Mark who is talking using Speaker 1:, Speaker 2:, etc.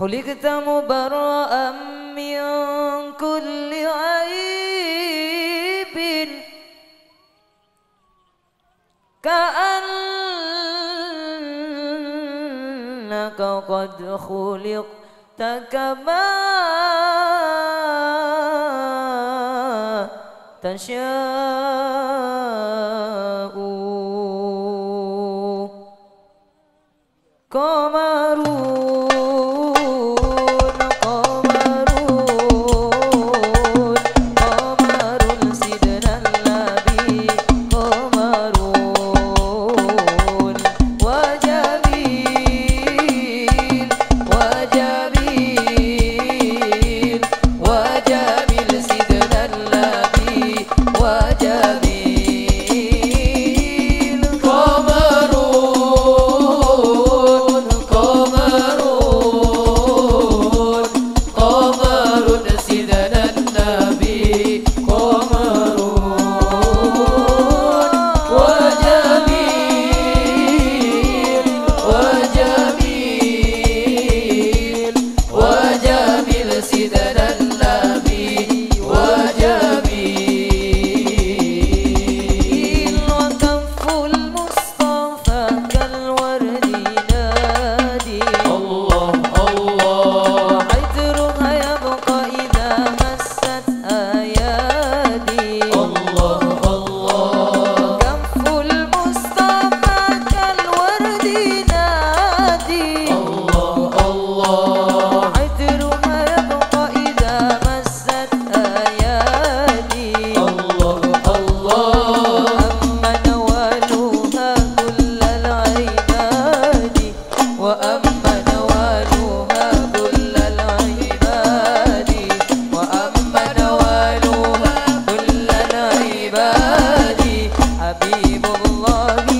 Speaker 1: خلقت مبرأ من كل عيب. كأنك قد خلقت كما تشاء. قمر
Speaker 2: Allah